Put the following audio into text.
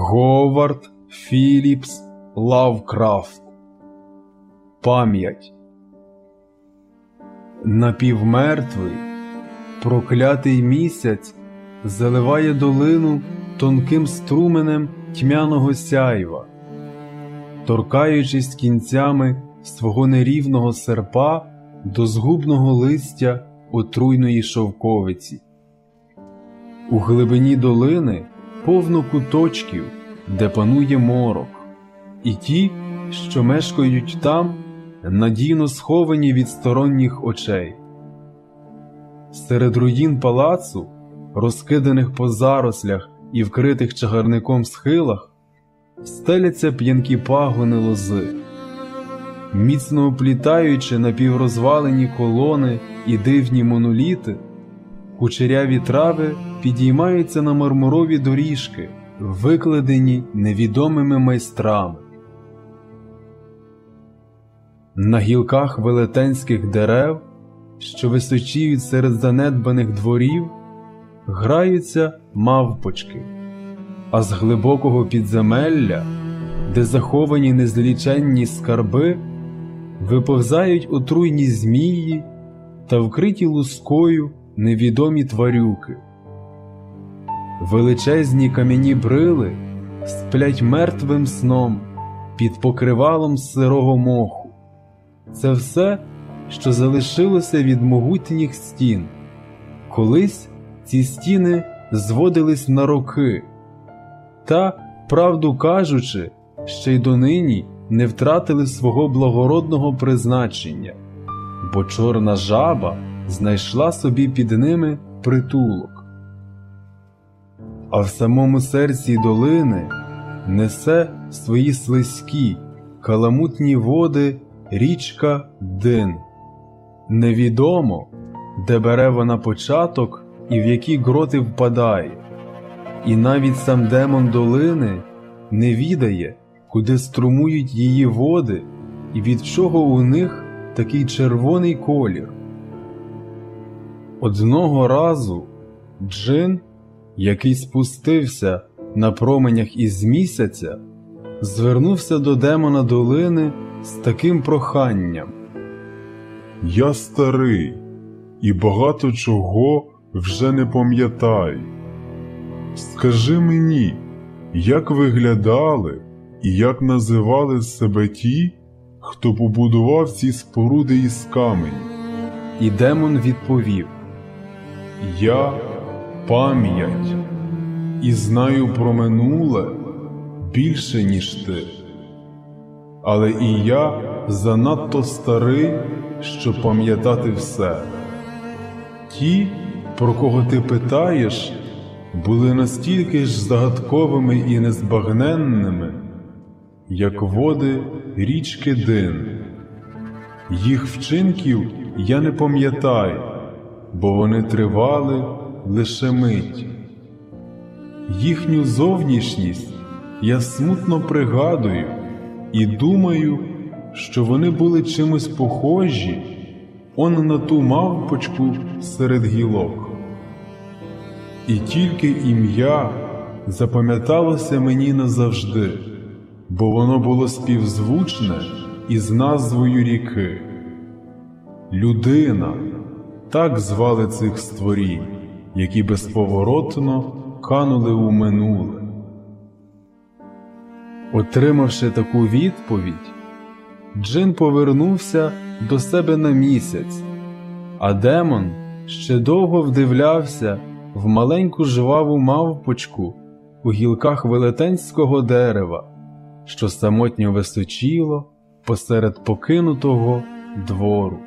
Говард Філіпс Лавкрафт. Пам'ять. Напівмертвий, проклятий місяць заливає долину тонким струменем тьмяного сяйва, торкаючись кінцями свого нерівного серпа до згубного листя отруйної шовковиці. У глибині долини повно куточків, де панує морок, і ті, що мешкають там, надійно сховані від сторонніх очей. Серед руїн палацу, розкиданих по зарослях і вкритих чагарником схилах, стеляться п'янкі пагони лози, міцно оплітаючи напіврозвалені колони і дивні моноліти. Кучеряві трави підіймаються на мармурові доріжки, викладені невідомими майстрами. На гілках велетенських дерев, що височіють серед занедбаних дворів, граються мавпочки, а з глибокого підземелля, де заховані незліченні скарби, виповзають отруйні змії та вкриті лускою невідомі тварюки. Величезні кам'яні брили сплять мертвим сном під покривалом сирого моху. Це все, що залишилося від могутніх стін. Колись ці стіни зводились на роки, та, правду кажучи, ще й донині не втратили свого благородного призначення, бо чорна жаба знайшла собі під ними притулок. А в самому серці долини несе свої слизькі, каламутні води річка Дин. Невідомо, де бере вона початок і в які гроти впадає, і навіть сам демон долини не відає, куди струмують її води і від чого у них такий червоний колір. Одного разу Джин, який спустився на променях із місяця, звернувся до демона долини з таким проханням. Я старий і багато чого вже не пам'ятаю. Скажи мені, як виглядали і як називали себе ті, хто побудував ці споруди із каменю? І демон відповів: Я пам'ять і знаю про минуле більше, ніж ти. Але і я занадто старий, щоб пам'ятати все. Ті, про кого ти питаєш, були настільки ж загадковими і незбагненними, як води річки Дин. Їх вчинків я не пам'ятаю, бо вони тривали лише мить. Їхню зовнішність я смутно пригадую і думаю, що вони були чимось похожі он на ту мавпочку серед гілок. І тільки ім'я запам'яталося мені назавжди, бо воно було співзвучне із назвою ріки. Людина так звали цих створінь, які безповоротно канули у минуле. Отримавши таку відповідь, Джин повернувся до себе на місяць, а демон ще довго вдивлявся в маленьку жваву мавпочку у гілках велетенського дерева, що самотньо височіло посеред покинутого двору.